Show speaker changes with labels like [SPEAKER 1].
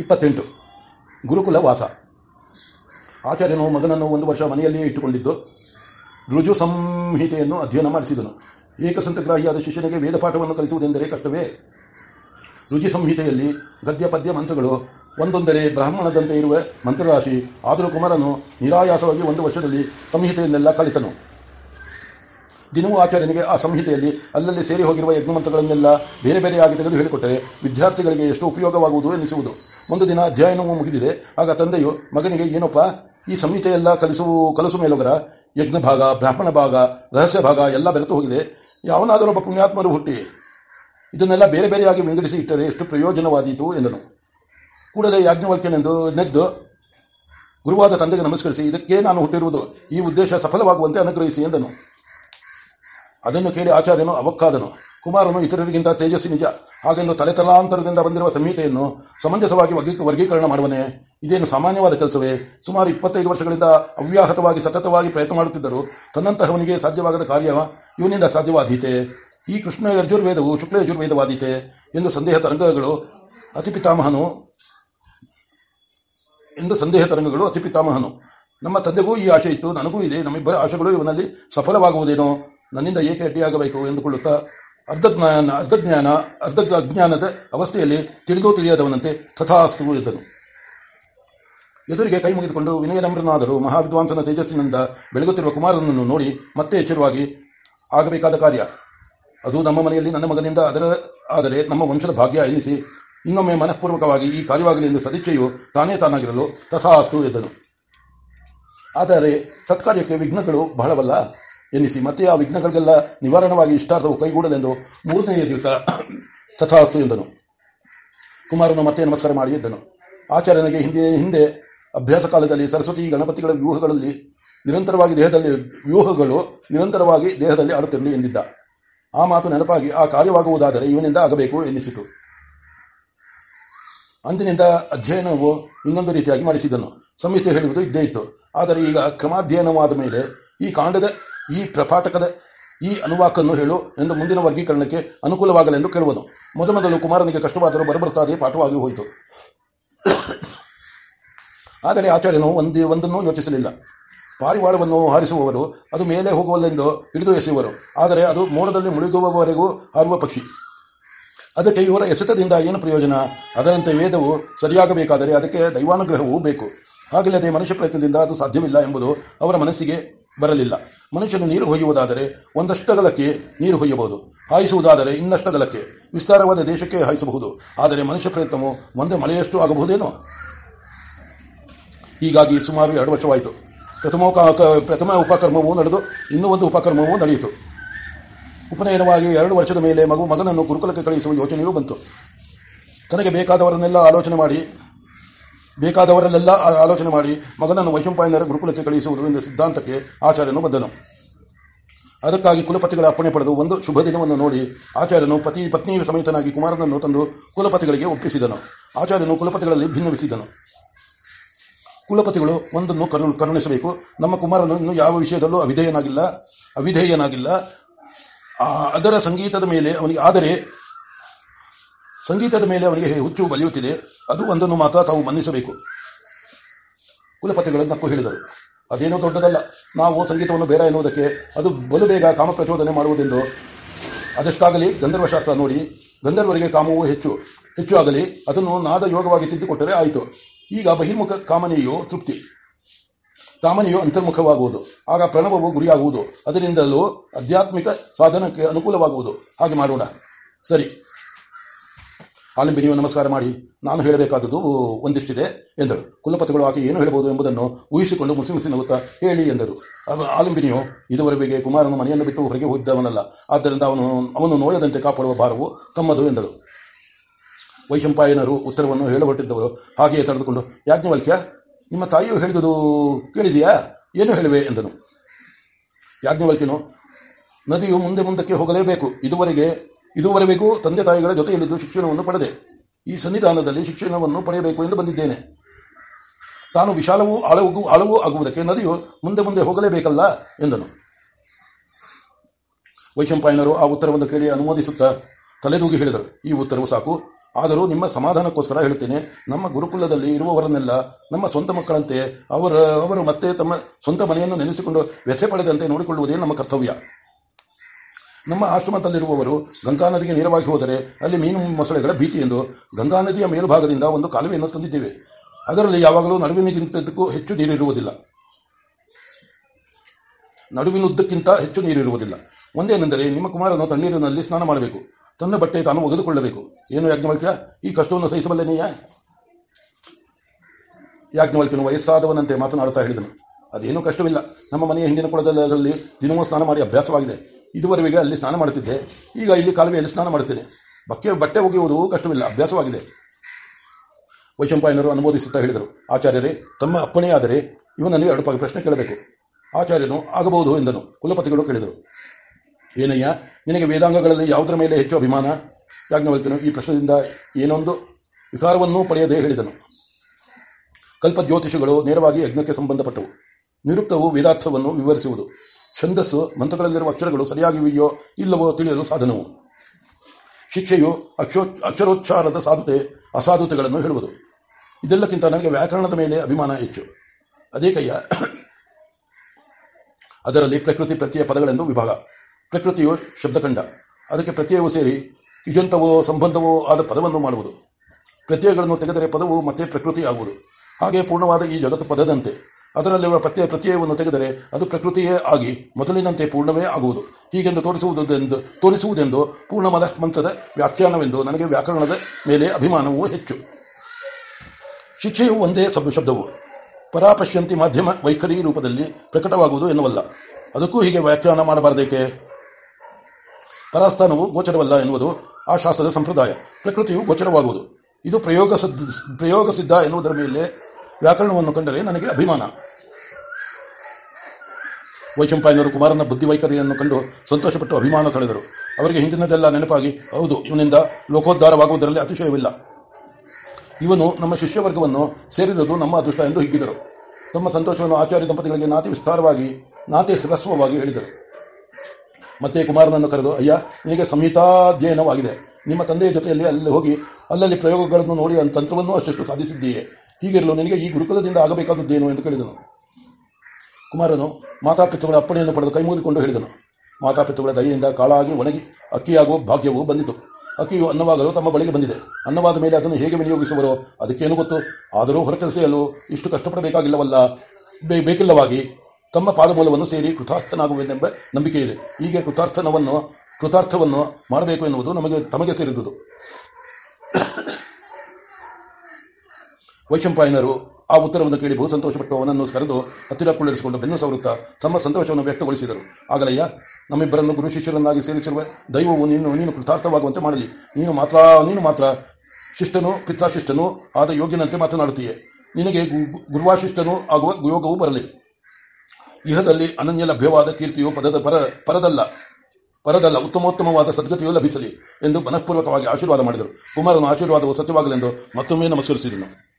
[SPEAKER 1] ಇಪ್ಪತ್ತೆಂಟು. ಗುರುಕುಲ ವಾಸ. ಆಚಾರ್ಯನು ಮಗನನ್ನು ಒಂದು ವರ್ಷ ಮನೆಯಲ್ಲಿಯೇ ಇಟ್ಟುಕೊಂಡಿದ್ದು, ರುಜು ಸಂಹಿತೆಯನ್ನು ಅಧ್ಯಯನ ಮಾಡಿಸಿದನು. ಏಕಸಂತಗ್ರಾಹಿಯಾದ ಶಿಷ್ಯನಿಗೆ ವೇದಪಾಠವನ್ನು ಕಲಿಸುವುದೆಂದರೆ ಕಷ್ಟವೇ? ರುಜಿ ಸಂಹಿತೆಯಲ್ಲಿ ಗದ್ಯ, ಪದ್ಯ, ಮಂತ್ರಗಳು ಒಂದೊಂದೆಡೆ ಬ್ರಾಹ್ಮಣದಂತೆ ಇರುವ ಮಂತ್ರರಾಶಿ ಆದರೂ ಕುಮಾರನು ನಿರಾಯಾಸವಾಗಿ ಒಂದು ವರ್ಷದಲ್ಲಿ ಸಂಹಿತೆಯನ್ನೆಲ್ಲ ಕಲಿತನು. ದಿನವೂ ಆಚಾರ್ಯನಿಗೆ ಆ ಸಂಹಿತೆಯಲ್ಲಿ ಅಲ್ಲಲ್ಲಿ ಸೇರಿ ಹೋಗಿರುವ ಯಜ್ಞಮಂತ್ರಗಳನ್ನೆಲ್ಲ ಬೇರೆ ಬೇರೆಯಾಗಿ ತೆಗೆದು ಹೇಳಿಕೊಟ್ಟರೆ ವಿದ್ಯಾರ್ಥಿಗಳಿಗೆ ಎಷ್ಟು ಉಪಯೋಗವಾಗುವುದು ಎನಿಸುವುದು ಒಂದು ದಿನ ಅಧ್ಯಯನವು ಮುಗಿದಿದೆ. ಆಗ ತಂದೆಯು, ಮಗನಿಗೆ ಏನಪ್ಪ? ಈ ಸಂಹಿತೆಯೆಲ್ಲ ಕಲಿಸು ಕಲಸು ಮೇಲೋಗರ? ಯಜ್ಞ ಭಾಗ, ಬ್ರಾಹ್ಮಣ ಭಾಗ, ರಹಸ್ಯ ಭಾಗ ಎಲ್ಲ ಬೆರೆತು ಹೋಗಿದೆ. ಯಾವನಾದರೂ ಒಬ್ಬ ಪುಣ್ಯಾತ್ಮರು ಹುಟ್ಟಿ, ಇದನ್ನೆಲ್ಲ ಬೇರೆ ಬೇರೆಯಾಗಿ ವಿಂಗಡಿಸಿ ಇಟ್ಟರೆ ಎಷ್ಟು ಪ್ರಯೋಜನವಾದೀತು? ಎಂದನು. ಕೂಡಲೇ ಯಾಜ್ಞವಲ್ಕ್ಯನೆಂದು ನೆದ್ದು, ಗುರುವಾದ ತಂದೆಗೆ ನಮಸ್ಕರಿಸಿ, ಇದಕ್ಕೆ ನಾನು ಹುಟ್ಟಿರುವುದು. ಈ ಉದ್ದೇಶ ಸಫಲವಾಗುವಂತೆ ಅನುಗ್ರಹಿಸಿ, ಎಂದನು. ಅದನ್ನು ಕೇಳಿ ಆಚಾರ್ಯನು ಅವಕ್ಕಾದನು. ಕುಮಾರನು ಇತರರಿಗಿಂತ ತೇಜಸ್ವಿ ನಿಜ ಹಾಗೆಂದು ತಲೆತಲಾಂತರದಿಂದ ಬಂದಿರುವ ಸಂಹಿತೆಯನ್ನು ಸಮಂಜಸವಾಗಿ ವರ್ಗೀ ವರ್ಗೀಕರಣ ಮಾಡುವನೆ. ಇದೇನು ಸಾಮಾನ್ಯವಾದ ಕೆಲಸವೇ? ಸುಮಾರು ಇಪ್ಪತ್ತೈದು ವರ್ಷಗಳಿಂದ ಅವ್ಯಾಹತವಾಗಿ, ಸತತವಾಗಿ ಪ್ರಯತ್ನ ಮಾಡುತ್ತಿದ್ದರು ತನ್ನಂತಹವನಿಗೆ ಸಾಧ್ಯವಾಗದ ಕಾರ್ಯ ಇವನಿಂದ ಸಾಧ್ಯವಾದೀತೆ. ಈ ಕೃಷ್ಣ ಯಜುರ್ವೇದವು ಶುಕ್ಲ ಯಜುರ್ವೇದವಾದೀತೆ ಎಂದು ಸಂದೇಹ ತರಂಗಗಳು ಅತಿಪಿತಾಮಹನು ಎಂದು ಸಂದೇಹ ತರಂಗಗಳು ಅತಿಪಿತಾಮಹನು ನಮ್ಮ ತಂದೆಗೂ ಈ ಆಶೆ ಇತ್ತು, ನನಗೂ ಇದೆ, ನಮ್ಮಿಬ್ಬರ ಆಶೆಗಳು ಇವನಲ್ಲಿ ಸಫಲವಾಗುವುದೇನೋ. ನನ್ನಿಂದ ಏಕೆ ಅಡ್ಡಿಯಾಗಬೇಕು ಎಂದುಕೊಳ್ಳುತ್ತಾ ಅರ್ಧಜ್ಞಾನ ಅರ್ಧಜ್ಞಾನ ಅರ್ಧ ಅಜ್ಞಾನದ ಅವಸ್ಥೆಯಲ್ಲಿ ತಿಳಿದೋ ತಿಳಿಯದವನಂತೆ ತಥಾಸ್ತು ಇದ್ದನು ಎದುರಿಗೆ ಕೈ ಮುಗಿದುಕೊಂಡು ವಿನಯನಮ್ರನಾದರೂ ಮಹಾವಿದ್ವಾಂಸನ ತೇಜಸ್ಸಿನಿಂದ ಬೆಳಗುತ್ತಿರುವ ಕುಮಾರನನ್ನು ನೋಡಿ ಮತ್ತೆ ಎಚ್ಚರವಾಗಿ ಆಗಬೇಕಾದ ಕಾರ್ಯ. ಅದು ನಮ್ಮ ಮನೆಯಲ್ಲಿ ನನ್ನ ಮಗನಿಂದ ಅದರ, ಆದರೆ ನಮ್ಮ ವಂಶದ ಭಾಗ್ಯ ಎನಿಸಿ ಇನ್ನೊಮ್ಮೆ ಮನಃಪೂರ್ವಕವಾಗಿ ಈ ಕಾರ್ಯವಾಗಲಿ ಎಂದು ಸದಿಚ್ಛೆಯು ತಾನೇ ತಾನಾಗಿರಲು ತಥಾಸ್ತು ಎದ್ದನು ಆದರೆ ಸತ್ಕಾರ್ಯಕ್ಕೆ ವಿಘ್ನಗಳು ಬಹಳವಲ್ಲ. ಎನ್ನಿಸಿ. ಮತ್ತೆ ಆ ವಿಘ್ನಗಳಿಗೆಲ್ಲ ನಿವಾರಣವಾಗಿ ಇಷ್ಟಾರ್ಥವು ಕೈಗೂಡಲೆಂದು ಮೂರನೆಯ ದಿವಸ ತಥಾಸ್ತು ಎಂದನು. ಕುಮಾರನು ಮತ್ತೆ ನಮಸ್ಕಾರ ಮಾಡಿ ಎದ್ದನು. ಆಚಾರ್ಯನಿಗೆ ಹಿಂದೆ ಹಿಂದೆ ಅಭ್ಯಾಸ ಕಾಲದಲ್ಲಿ ಸರಸ್ವತಿ, ಗಣಪತಿಗಳ ವ್ಯೂಹಗಳಲ್ಲಿ ನಿರಂತರವಾಗಿ ದೇಹದಲ್ಲಿ, ವ್ಯೂಹಗಳು ನಿರಂತರವಾಗಿ ದೇಹದಲ್ಲಿ ಆಡುತ್ತಿರಲಿ ಎಂದಿದ್ದ. ಆ ಮಾತು ನೆನಪಾಗಿ ಆ ಕಾರ್ಯವಾಗುವುದಾದರೆ ಇವನಿಂದ ಆಗಬೇಕು ಎನ್ನಿಸಿತು. ಅಂದಿನಿಂದ ಅಧ್ಯಯನವು ಇನ್ನೊಂದು ರೀತಿಯಾಗಿ ಮಾಡಿಸಿದನು. ಸಂಹಿತೆ ಹೇಳುವುದು ಇದ್ದೇ ಇತ್ತು. ಆದರೆ ಈಗ ಕ್ರಮಾಧ್ಯಯನವಾದ ಮೇಲೆ ಈ ಕಾಂಡದ ಈ ಪ್ರಪಾಠಕದ ಈ ಅನುವಾಕನ್ನು ಹೇಳು ಎಂದು ಮುಂದಿನ ವರ್ಗೀಕರಣಕ್ಕೆ ಅನುಕೂಲವಾಗಲೆಂದು ಕೇಳುವನು. ಮೊದಮೊದಲು ಕುಮಾರನಿಗೆ ಕಷ್ಟವಾದರೂ ಬರಬರ್ತಾದೆ ಪಾಠವಾಗಿ ಹೋಯಿತು. ಆದರೆ ಆಚಾರ್ಯನು ಒಂದೇ ಒಂದನ್ನೂ ಯೋಚಿಸಲಿಲ್ಲ. ಪಾರಿವಾಳವನ್ನು ಹಾರಿಸುವವರು ಅದು ಮೇಲೆ ಹೋಗುವಲ್ಲೆಂದು ಹಿಡಿದು ಎಸೆಯುವರು. ಆದರೆ ಅದು ಮೋಡದಲ್ಲಿ ಮುಳುಗುವವರೆಗೂ ಹಾರುವ ಪಕ್ಷಿ. ಅದಕ್ಕೆ ಇವರ ಎಸೆತದಿಂದ ಏನು ಪ್ರಯೋಜನ? ಅದರಂತೆ ವೇದವು ಸರಿಯಾಗಬೇಕಾದರೆ ಅದಕ್ಕೆ ದೈವಾನುಗ್ರಹವೂ ಬೇಕು. ಹಾಗಿಲ್ಲದೆ ಮನುಷ್ಯ ಪ್ರಯತ್ನದಿಂದ ಅದು ಸಾಧ್ಯವಿಲ್ಲ ಎಂಬುದು ಅವರ ಮನಸ್ಸಿಗೆ ಬರಲಿಲ್ಲ. ಮನುಷ್ಯನು ನೀರು ಹೊಯ್ಯುವುದಾದರೆ ಒಂದಷ್ಟಗಲಕ್ಕೆ ನೀರು ಹೊಯ್ಯಬಹುದು. ಹಾಯಿಸುವುದಾದರೆ ಇನ್ನಷ್ಟಗಲಕ್ಕೆ ವಿಸ್ತಾರವಾದ ದೇಶಕ್ಕೆ ಹಾಯಿಸಬಹುದು. ಆದರೆ ಮನುಷ್ಯ ಪ್ರಯತ್ನವು ಒಂದೇ ಮಳೆಯಷ್ಟು ಆಗಬಹುದೇನೋ? ಹೀಗಾಗಿ ಸುಮಾರು ಎರಡು ವರ್ಷವಾಯಿತು. ಪ್ರಥಮ ಪ್ರಥಮ ಉಪಕ್ರಮವೂ ನಡೆದು ಇನ್ನೂ ಒಂದು ಉಪಕ್ರಮವೂ ನಡೆಯಿತು. ಉಪನಯನವಾಗಿ ಎರಡು ವರ್ಷದ ಮೇಲೆ ಮಗು ಮಗನನ್ನು ಗುರುಕುಲಕ್ಕೆ ಕಳುಹಿಸುವ ಯೋಚನೆಯೂ ಬಂತು. ತನಗೆ ಬೇಕಾದವರನ್ನೆಲ್ಲ ಆಲೋಚನೆ ಮಾಡಿ ಬೇಕಾದವರಲ್ಲೆಲ್ಲ ಆಲೋಚನೆ ಮಾಡಿ ಮಗನನ್ನು ವೈಶಂಪಾಯನರ ಗುರುಕುಲಕ್ಕೆ ಕಳುಹಿಸುವುದು ಎಂದ ಸಿದ್ಧಾಂತಕ್ಕೆ ಆಚಾರ್ಯನು ಬದ್ಧನು. ಅದಕ್ಕಾಗಿ ಕುಲಪತಿಗಳ ಅಪ್ಪಣೆ ಪಡೆದು ಒಂದು ಶುಭ ದಿನವನ್ನು ನೋಡಿ ಆಚಾರ್ಯನು ಪತಿ ಪತ್ನಿಯ ಸಮೇತನಾಗಿ ಕುಮಾರನನ್ನು ತಂದು ಕುಲಪತಿಗಳಿಗೆ ಒಪ್ಪಿಸಿದನು. ಆಚಾರ್ಯನು ಕುಲಪತಿಗಳಲ್ಲಿ ಭಿನ್ನವಿಸಿದನು. ಕುಲಪತಿಗಳು ಒಂದನ್ನು ಕರು, ಕರುಣಿಸಬೇಕು. ನಮ್ಮ ಕುಮಾರನು ಇನ್ನು ಯಾವ ವಿಷಯದಲ್ಲೂ ಅವಿಧೇಯನಾಗಿಲ್ಲ ಅವಿಧೇಯನಾಗಿಲ್ಲ. ಅದರ ಸಂಗೀತದ ಮೇಲೆ ಅವನಿಗೆ ಆದರೆ ಸಂಗೀತದ ಮೇಲೆ ಅವರಿಗೆ ಹುಚ್ಚು ಬಲಿಯುತ್ತಿದೆ. ಅದು ಒಂದನ್ನು ಮಾತ್ರ ತಾವು ಮನ್ನಿಸಬೇಕು. ಕುಲಪತಿಗಳನ್ನು ನಕ್ಕು ಹೇಳಿದರು. ಅದೇನೋ ದೊಡ್ಡದಲ್ಲ. ನಾವು ಸಂಗೀತವನ್ನು ಬೇಡ ಎನ್ನುವುದಕ್ಕೆ ಅದು ಬಲು ಬೇಗ ಕಾಮ ಪ್ರಚೋದನೆ ಮಾಡುವುದೆಂದು. ಅದಷ್ಟಾಗಲಿ ಗಂಧರ್ವಶಾಸ್ತ್ರ ನೋಡಿ. ಗಂಧರ್ವರಿಗೆ ಕಾಮವು ಹೆಚ್ಚು. ಹೆಚ್ಚು ಆಗಲಿ ಅದನ್ನು ನಾದ ಯೋಗವಾಗಿ ತಿದ್ದುಕೊಟ್ಟರೆ ಆಯಿತು. ಈಗ ಬಹಿರ್ಮುಖ ಕಾಮನೆಯು ತೃಪ್ತಿ. ಕಾಮನೆಯು ಅಂತರ್ಮುಖವಾಗುವುದು. ಆಗ ಪ್ರಣವವು ಗುರಿಯಾಗುವುದು. ಅದರಿಂದಲೂ ಆಧ್ಯಾತ್ಮಿಕ ಸಾಧನಕ್ಕೆ ಅನುಕೂಲವಾಗುವುದು. ಹಾಗೆ ಮಾಡೋಣ. ಸರಿ. ಆಲಿಂಬಿನಿಯು ನಮಸ್ಕಾರ ಮಾಡಿ, ನಾನು ಹೇಳಬೇಕಾದದ್ದು ಒಂದಿಷ್ಟಿದೆ ಎಂದರು ಕುಲಪತಿಗಳು ಆಕೆ ಏನು ಹೇಳಬಹುದು ಎಂಬುದನ್ನು ಊಹಿಸಿಕೊಂಡು ಮುಸಿ ಮುಸಿ ನಗುತ್ತಾ ಹೇಳಿ ಎಂದರು ಆಲಂಬಿನಿಯು ಇದುವರೆಗೆ ಕುಮಾರನ ಮನೆಯನ್ನು ಬಿಟ್ಟು ಹೊರಗೆ ಹೋಗಿದ್ದವನಲ್ಲ ಆದ್ದರಿಂದ ಅವನು ಅವನು ನೋಯದಂತೆ ಕಾಪಾಡುವ ಭಾರವು ತಮ್ಮದು ಎಂದಳು. ವೈಶಂಪಾಯನರು ಉತ್ತರವನ್ನು ಹೇಳಬಟ್ಟಿದ್ದವರು ಹಾಗೆಯೇ ತಡೆದುಕೊಂಡು, ಯಾಜ್ಞವಲ್ಕ್ಯ, ನಿಮ್ಮ ತಾಯಿಯು ಹೇಳಿದುದು ಕೇಳಿದೆಯಾ? ಏನು ಹೇಳುವೆ ಎಂದನು. ಯಾಜ್ಞವಲ್ಕ್ಯನು, ನದಿಯು ಮುಂದೆ ಮುಂದಕ್ಕೆ ಹೋಗಲೇಬೇಕು. ಇದುವರೆಗೆ ಇದುವರೆಗೂ ತಂದೆ ತಾಯಿಗಳ ಜೊತೆಯಲ್ಲಿದ್ದು ಶಿಕ್ಷಣವನ್ನು ಪಡೆದೆ. ಈ ಸನ್ನಿಧಾನದಲ್ಲಿ ಶಿಕ್ಷಣವನ್ನು ಪಡೆಯಬೇಕು ಎಂದು ಬಂದಿದ್ದೇನೆ. ತಾನು ವಿಶಾಲವೂ ಆಳವೂ ಆಳವೂ ಆಗುವುದಕ್ಕೆ ನದಿಯು ಮುಂದೆ ಮುಂದೆ ಹೋಗಲೇಬೇಕಲ್ಲ ಎಂದನು. ವೈಶಂಪಾಯನರು ಆ ಉತ್ತರವನ್ನು ಕೇಳಿ ಅನುಮೋದಿಸುತ್ತಾ ತಲೆದೂಗಿ ಹೇಳಿದರು. ಈ ಉತ್ತರವು ಸಾಕು. ಆದರೂ ನಿಮ್ಮ ಸಮಾಧಾನಕ್ಕೋಸ್ಕರ ಹೇಳುತ್ತೇನೆ. ನಮ್ಮ ಗುರುಕುಲದಲ್ಲಿ ಇರುವವರನ್ನೆಲ್ಲ ನಮ್ಮ ಸ್ವಂತ ಮಕ್ಕಳಂತೆ ಅವರು ಅವರು ಮತ್ತೆ ತಮ್ಮ ಸ್ವಂತ ಮನೆಯನ್ನು ನೆನೆಸಿಕೊಂಡು ವ್ಯಥೆ ಪಡೆದಂತೆ ನೋಡಿಕೊಳ್ಳುವುದೇ ನಮ್ಮ ಕರ್ತವ್ಯ. ನಮ್ಮ ಆಶ್ರಮದಲ್ಲಿರುವವರು ಗಂಗಾ ನದಿಗೆ ನೇರವಾಗಿ ಹೋದರೆ ಅಲ್ಲಿ ಮೀನು ಮೊಸಳೆಗಳ ಭೀತಿ ಎಂದು ಗಂಗಾ ನದಿಯ ಮೇಲುಭಾಗದಿಂದ ಒಂದು ಕಾಲುವೆಯನ್ನು ತಂದಿದ್ದೇವೆ. ಅದರಲ್ಲಿ ಯಾವಾಗಲೂ ನಡುವಿನಗಿಂತಕ್ಕೂ ಹೆಚ್ಚು ನೀರಿರುವುದಿಲ್ಲ. ನಡುವಿನುದ್ದಕ್ಕಿಂತ ಹೆಚ್ಚು ನೀರಿರುವುದಿಲ್ಲ. ಒಂದೇನೆಂದರೆ ನಿಮ್ಮ ಕುಮಾರನು ತಣ್ಣೀರಿನಲ್ಲಿ ಸ್ನಾನ ಮಾಡಬೇಕು. ತನ್ನ ಬಟ್ಟೆ ತಾನು ಒಗೆದುಕೊಳ್ಳಬೇಕು. ಏನು ಯಾಜ್ಞವಲ್ಕ್ಯ? ಈ ಕಷ್ಟವನ್ನು ಸಹಿಸಬಲ್ಲನೆಯ ಯಾಜ್ಞವಲ್ಕ್ಯನು ವಯಸ್ಸಾದವನಂತೆ ಮಾತನಾಡುತ್ತಾ ಹೇಳಿದನು. ಅದೇನೂ ಕಷ್ಟವಿಲ್ಲ. ನಮ್ಮ ಮನೆಯ ಹಿಂದಿನ ಕೊಳದಲ್ಲಿ ದಿನವೂ ಸ್ನಾನ ಮಾಡಿ ಅಭ್ಯಾಸವಾಗಿದೆ. ಇದುವರೆಗೆ ಅಲ್ಲಿ ಸ್ನಾನ ಮಾಡುತ್ತಿದ್ದೆ. ಈಗ ಇಲ್ಲಿ ಕಾಲುವೆಯಲ್ಲಿ ಸ್ನಾನ ಮಾಡುತ್ತೇನೆ. ಬಕ್ಕೆ ಬಟ್ಟೆ ಒಗೆಯುವುದು ಕಷ್ಟವಿಲ್ಲ, ಅಭ್ಯಾಸವಾಗಿದೆ. ವೈಶಂಪಾಯನರು ಅನುಮೋದಿಸುತ್ತಾ ಹೇಳಿದರು. ಆಚಾರ್ಯರೇ, ತಮ್ಮ ಅಪ್ಪಣೆಯಾದರೆ ಇವನಲ್ಲಿ ಎರಡು ಪ್ರಶ್ನೆ ಕೇಳಬೇಕು. ಆಚಾರ್ಯನು, ಆಗಬಹುದು ಎಂದನು. ಕುಲಪತಿಗಳು ಕೇಳಿದರು. ಏನಯ್ಯ, ನಿನಗೆ ವೇದಾಂಗಗಳಲ್ಲಿ ಯಾವುದರ ಮೇಲೆ ಹೆಚ್ಚು ಅಭಿಮಾನ? ಯಾಜ್ಞವಲ್ಕನು ಈ ಪ್ರಶ್ನೆಯಿಂದ ಏನೊಂದು ವಿಕಾರವನ್ನೂ ಪಡೆಯದೆ ಹೇಳಿದನು. ಕಲ್ಪ ಜ್ಯೋತಿಷಗಳು ನೇರವಾಗಿ ಯಜ್ಞಕ್ಕೆ ಸಂಬಂಧಪಟ್ಟವು. ನಿರುಕ್ತವು ವೇದಾರ್ಥವನ್ನು ವಿವರಿಸುವುದು. ಛಂದಸ್ಸು ಮಂತ್ರಗಳಲ್ಲಿರುವ ಅಕ್ಷರಗಳು ಸರಿಯಾಗಿವೆಯೋ ಇಲ್ಲವೋ ತಿಳಿಯಲು ಸಾಧನವು. ಶಿಕ್ಷೆಯು ಅಕ್ಷೋ ಅಕ್ಷರೋಚ್ಚಾರದ ಸಾಧುತೆ, ಅಸಾಧುತೆಗಳನ್ನು ಹೇಳುವುದು. ಇದೆಲ್ಲಕ್ಕಿಂತ ನನಗೆ ವ್ಯಾಕರಣದ ಮೇಲೆ ಅಭಿಮಾನ ಹೆಚ್ಚು. ಅದೇ ಕೈಯ ಅದರಲ್ಲಿ ಪ್ರಕೃತಿ ಪ್ರತ್ಯಯ ಪದಗಳೆಂದು ವಿಭಾಗ. ಪ್ರಕೃತಿಯು ಶಬ್ದಖಂಡ. ಅದಕ್ಕೆ ಪ್ರತ್ಯಯವು ಸೇರಿ ಇಜಂತವೋ ಸಂಬಂಧವೋ ಆದ ಪದವನ್ನು ಮಾಡುವುದು. ಪ್ರತ್ಯಯಗಳನ್ನು ತೆಗೆದರೆ ಪದವು ಮತ್ತೆ ಪ್ರಕೃತಿ ಆಗುವುದು. ಹಾಗೆ ಪೂರ್ಣವಾದ ಈ ಜಗತ್ತು ಪದದಂತೆ. ಅದರಲ್ಲಿರುವ ಪ್ರತ್ಯಯ ಪ್ರತ್ಯಯವನ್ನು ತೆಗೆದರೆ ಅದು ಪ್ರಕೃತಿಯೇ ಆಗಿ ಮೊದಲಿನಂತೆ ಪೂರ್ಣವೇ ಆಗುವುದು. ಹೀಗೆಂದು ತೋರಿಸುವುದೆಂದು ತೋರಿಸುವುದೆಂದು ಪೂರ್ಣ ಮಂತ್ರದ ವ್ಯಾಖ್ಯಾನವೆಂದು ನನಗೆ ವ್ಯಾಕರಣದ ಮೇಲೆ ಅಭಿಮಾನವೂ ಹೆಚ್ಚು. ಶಿಕ್ಷೆಯು ಒಂದೇ ಶಬ್ದವು ಪರಾಪಶ್ಯಂತಿ ಮಾಧ್ಯಮ ವೈಖರಿ ರೂಪದಲ್ಲಿ ಪ್ರಕಟವಾಗುವುದು ಎನ್ನುವಲ್ಲ. ಅದಕ್ಕೂ ಹೀಗೆ ವ್ಯಾಖ್ಯಾನ ಮಾಡಬಾರದೇಕೆ? ಪರಾಸ್ಥಾನವು ಗೋಚರವಲ್ಲ ಎನ್ನುವುದು ಆ ಶಾಸ್ತ್ರದ ಸಂಪ್ರದಾಯ. ಪ್ರಕೃತಿಯು ಗೋಚರವಾಗುವುದು. ಇದು ಪ್ರಯೋಗ ಪ್ರಯೋಗ ಸಿದ್ಧ ಎನ್ನುವುದರ ಮೇಲೆ ವ್ಯಾಕರಣವನ್ನು ಕಂಡರೆ ನನಗೆ ಅಭಿಮಾನ. ವೈಶಂಪಾಯನರು ಕುಮಾರನ ಬುದ್ಧಿವೈಖರಿಯನ್ನು ಕಂಡು ಸಂತೋಷಪಟ್ಟು ಅಭಿಮಾನ ತಳೆದರು ಅವರಿಗೆ ಹಿಂದಿನದೆಲ್ಲ ನೆನಪಾಗಿ, ಹೌದು, ಇವನಿಂದ ಲೋಕೋದ್ಧಾರವಾಗುವುದರಲ್ಲಿ ಅತಿಶಯವಿಲ್ಲ. ಇವನು ನಮ್ಮ ಶಿಷ್ಯವರ್ಗವನ್ನು ಸೇರಿರುವುದು ನಮ್ಮ ಅದೃಷ್ಟ ಎಂದು ಹಿಗ್ಗಿದರು. ತಮ್ಮ ಸಂತೋಷವನ್ನು ಆಚಾರ್ಯ ದಂಪತಿಗಳಿಗೆ ನಾತಿ ವಿಸ್ತಾರವಾಗಿ, ನಾತಿ ಹ್ರಸ್ವವಾಗಿ ಹೇಳಿದರು. ಮತ್ತೆ ಕುಮಾರನನ್ನು ಕರೆದು, ಅಯ್ಯ, ನಿನಗೆ ಸಂಹಿತಾಧ್ಯಯನವಾಗಿದೆ. ನಿಮ್ಮ ತಂದೆಯ ಜೊತೆಯಲ್ಲಿ ಅಲ್ಲಿ ಹೋಗಿ, ಅಲ್ಲಲ್ಲಿ ಪ್ರಯೋಗಗಳನ್ನು ನೋಡಿ ತಂತ್ರವನ್ನು ಅಷ್ಟು ಸಾಧಿಸಿದ್ದೀಯೆ? ಹೀಗಿರಲು ನಿನಗೆ ಈ ಗುರುಕುಲದಿಂದ ಆಗಬೇಕಾದದ್ದೇನು ಎಂದು ಕೇಳಿದನು. ಕುಮಾರನು ಮಾತಾಪಿತೃಗಳ ಅಪ್ಪಣೆಯನ್ನು ಪಡೆದು ಕೈಮೂಡಿಕೊಂಡು ಹೇಳಿದನು. ಮಾತಾಪಿತೃಗಳ ದಯೆಯಿಂದ ಕಾಳಾಗಿ ಒಣಗಿ ಅಕ್ಕಿಯಾಗುವ ಭಾಗ್ಯವು ಬಂದಿತು. ಅಕ್ಕಿಯು ಅನ್ನವಾಗಲು ತಮ್ಮ ಬಳಿಗೆ ಬಂದಿದೆ. ಅನ್ನವಾದ ಮೇಲೆ ಅದನ್ನು ಹೇಗೆ ವಿನಿಯೋಗಿಸುವರೋ ಅದಕ್ಕೇನು ಗೊತ್ತು? ಆದರೂ ಹೊರಕೆಲಸೆಯಲು ಇಷ್ಟು ಕಷ್ಟಪಡಬೇಕಾಗಿಲ್ಲವಲ್ಲ. ಬೇಕಿಲ್ಲವಾಗಿ ತಮ್ಮ ಪಾದಮೂಲವನ್ನು ಸೇರಿ ಕೃತಾರ್ಥನಾಗುವುದೆಂಬ ನಂಬಿಕೆ ಇದೆ ಹೀಗೆ ಕೃತಾರ್ಥನವನ್ನು ಕೃತಾರ್ಥವನ್ನು ಮಾಡಬೇಕು ಎನ್ನುವುದು ನಮಗೆ ತಮಗೆ ಸೇರಿದುದು. ವೈಶಂಪಾಯನರು ಆ ಉತ್ತರವನ್ನು ಕೇಳಿ ಬಹು ಸಂತೋಷಪಟ್ಟು ಅವನನ್ನು ಕರೆದು ಹತ್ತಿರ ಕುಳ್ಳಿರಿಸಿಕೊಂಡು ಬೆನ್ನು ಸವರುತ್ತಾ ತಮ್ಮ ಸಂತೋಷವನ್ನು ವ್ಯಕ್ತಗೊಳಿಸಿದರು. ಆಗಲಯ್ಯ, ನಮ್ಮಿಬ್ಬರನ್ನು ಗುರು ಶಿಷ್ಯರನ್ನಾಗಿ ಸೇರಿಸಿರುವ ದೈವವು ನೀನು ನೀನು ಕೃತಾರ್ಥವಾಗುವಂತೆ ಮಾಡಲಿ. ನೀನು ಮಾತ್ರ ನೀನು ಮಾತ್ರ ಶಿಷ್ಟನು, ಪಿತ್ರಾಶಿಷ್ಟನು ಆದ ಯೋಗ್ಯನಂತೆ ಮಾತನಾಡುತ್ತೀಯೆ. ನಿನಗೆ ಗುರುವಾಶಿಷ್ಟನು ಆಗುವ ಯೋಗವೂ ಬರಲಿ. ಇಹದಲ್ಲಿ ಅನನ್ಯ ಲಭ್ಯವಾದ ಕೀರ್ತಿಯು ಪದದ, ಪರ, ಪರದಲ್ಲ ಪರದಲ್ಲ, ಉತ್ತಮೋತ್ತಮವಾದ ಸದ್ಗತಿಯು ಲಭಿಸಲಿ ಎಂದು ಮನಃಪೂರ್ವಕವಾಗಿ ಆಶೀರ್ವಾದ ಮಾಡಿದರು. ಕುಮಾರನ ಆಶೀರ್ವಾದವು ಸತ್ಯವಾಗಲೆಂದು ಮತ್ತೊಮ್ಮೆ ನಮಸ್ಕರಿಸಿದನು.